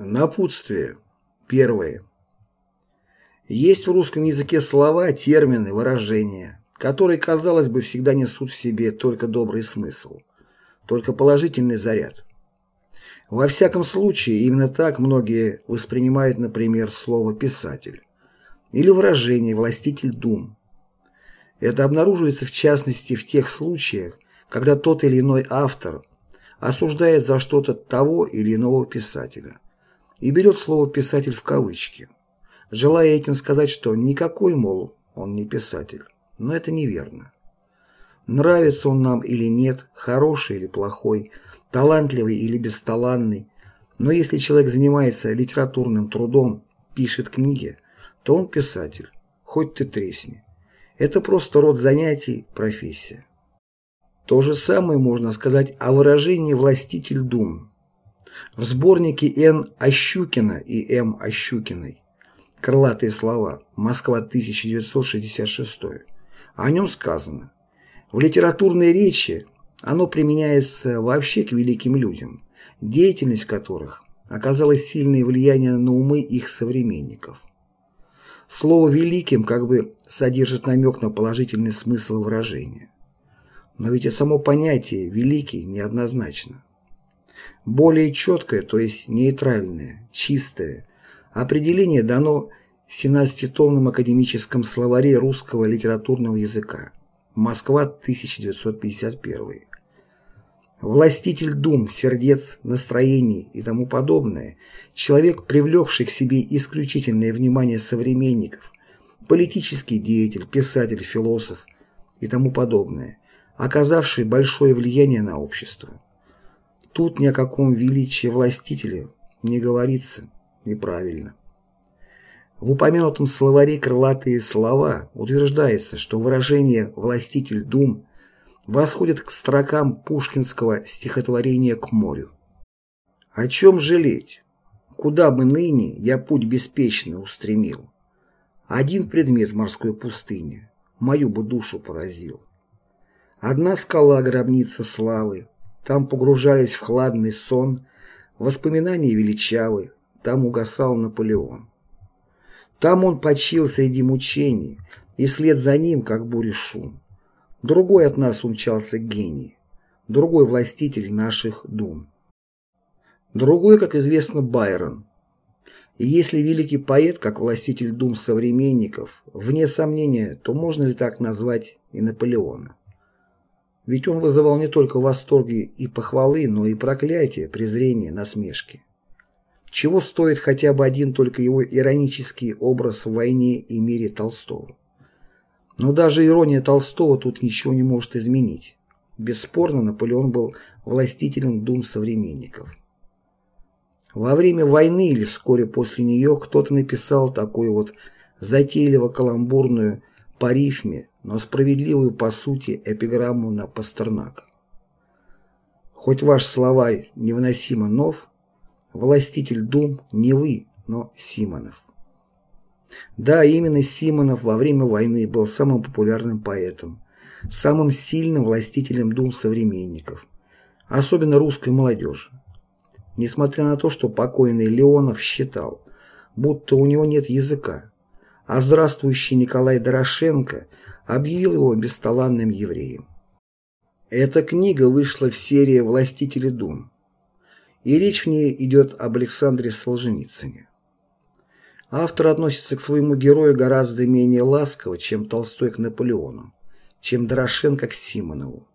Напутствие. Первое. Есть в русском языке слова, термины, выражения, которые, казалось бы, всегда несут в себе только добрый смысл, только положительный заряд. Во всяком случае, именно так многие воспринимают, например, слово «писатель» или выражение «властитель дум». Это обнаруживается в частности в тех случаях, когда тот или иной автор осуждает за что-то того или иного писателя и берет слово «писатель» в кавычки, желая этим сказать, что никакой, мол, он не писатель. Но это неверно. Нравится он нам или нет, хороший или плохой, талантливый или бесталанный, но если человек занимается литературным трудом, пишет книги, то он писатель, хоть ты тресни. Это просто род занятий, профессия. То же самое можно сказать о выражении «властитель дум». В сборнике Н. Ощукина и М. Ощукиной «Крылатые слова. Москва, 1966». О нем сказано «В литературной речи оно применяется вообще к великим людям, деятельность которых оказала сильное влияние на умы их современников. Слово «великим» как бы содержит намек на положительный смысл выражения. Но ведь и само понятие «великий» неоднозначно. Более четкое, то есть нейтральное, чистое, определение дано в 17-томном академическом словаре русского литературного языка Москва, 1951. Властитель дум, сердец, настроений и тому подобное, человек, привлекший к себе исключительное внимание современников, политический деятель, писатель, философ и тому подобное, оказавший большое влияние на общество. Тут ни о каком величии властителя не говорится неправильно. В упомянутом словаре «крылатые слова» утверждается, что выражение «властитель дум» восходит к строкам пушкинского стихотворения «К морю». О чем жалеть? Куда бы ныне я путь беспечный устремил? Один предмет в морской пустыне мою бы душу поразил. Одна скала гробница славы, там погружались в хладный сон, воспоминания величавы, там угасал Наполеон. Там он почил среди мучений, и вслед за ним, как буря шум. Другой от нас умчался гений, другой властитель наших дум. Другой, как известно, Байрон. И если великий поэт, как властитель дум современников, вне сомнения, то можно ли так назвать и Наполеона? Ведь он вызывал не только восторги и похвалы, но и проклятия, презрение, насмешки. Чего стоит хотя бы один только его иронический образ в войне и мире Толстого. Но даже ирония Толстого тут ничего не может изменить. Бесспорно, Наполеон был властителем дум современников. Во время войны или вскоре после нее кто-то написал такую вот затейливо-каламбурную по рифме но справедливую по сути эпиграмму на Пастернака. Хоть ваш словарь невыносимо нов, властитель дум не вы, но Симонов. Да, именно Симонов во время войны был самым популярным поэтом, самым сильным властителем дум современников, особенно русской молодежи. Несмотря на то, что покойный Леонов считал, будто у него нет языка, а здравствующий Николай Дорошенко объявил его бесталанным евреем. Эта книга вышла в серии «Властители дум», и речь в ней идет об Александре Солженицыне. Автор относится к своему герою гораздо менее ласково, чем Толстой к Наполеону, чем Дорошенко к Симонову.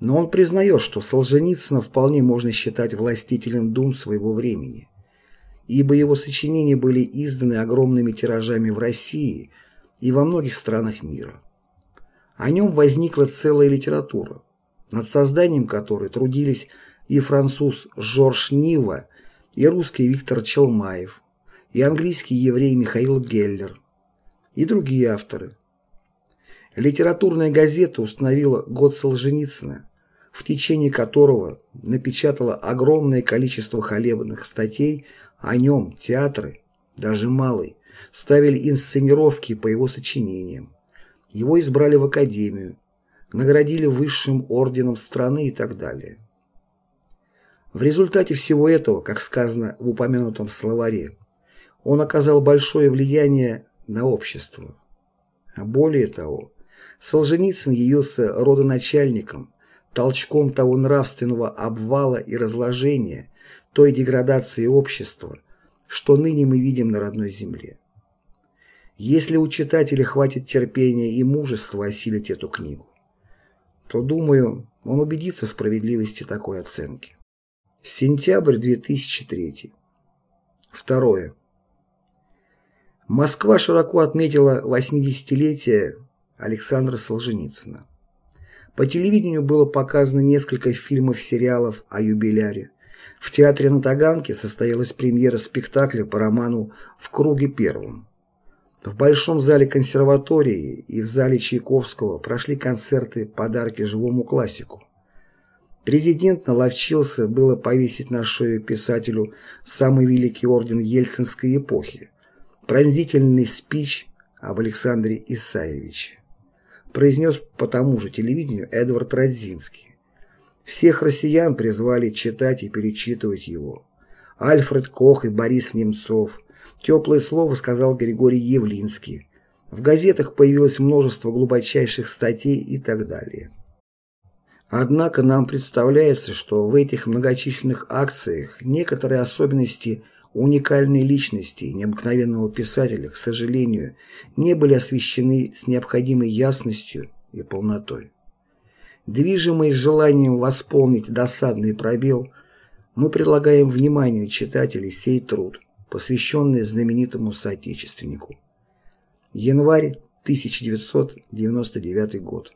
Но он признает, что Солженицына вполне можно считать властителем дум своего времени, ибо его сочинения были изданы огромными тиражами в России и во многих странах мира. О нем возникла целая литература, над созданием которой трудились и француз Жорж Нива, и русский Виктор Челмаев, и английский еврей Михаил Геллер, и другие авторы. Литературная газета установила год Солженицына, в течение которого напечатала огромное количество хвалебных статей о нем, театры, даже малый, ставили инсценировки по его сочинениям. Его избрали в академию, наградили высшим орденом страны и так далее. В результате всего этого, как сказано в упомянутом словаре, он оказал большое влияние на общество. А более того, Солженицын явился родоначальником, толчком того нравственного обвала и разложения, той деградации общества, что ныне мы видим на родной земле. Если у читателя хватит терпения и мужества осилить эту книгу, то, думаю, он убедится в справедливости такой оценки. Сентябрь 2003. Второе. Москва широко отметила 80-летие Александра Солженицына. По телевидению было показано несколько фильмов-сериалов о юбиляре. В театре на Таганке состоялась премьера спектакля по роману «В круге первом». В Большом зале консерватории и в зале Чайковского прошли концерты «Подарки живому классику». Президент наловчился было повесить на шею писателю самый великий орден ельцинской эпохи – пронзительный спич об Александре Исаевиче. Произнес по тому же телевидению Эдвард Радзинский. Всех россиян призвали читать и перечитывать его. Альфред Кох и Борис Немцов – Теплое слово сказал Григорий Явлинский. В газетах появилось множество глубочайших статей и так далее. Однако нам представляется, что в этих многочисленных акциях некоторые особенности уникальной личности необыкновенного писателя, к сожалению, не были освещены с необходимой ясностью и полнотой. Движимые желанием восполнить досадный пробел, мы предлагаем вниманию читателей сей труд – посвященное знаменитому соотечественнику. Январь 1999 год.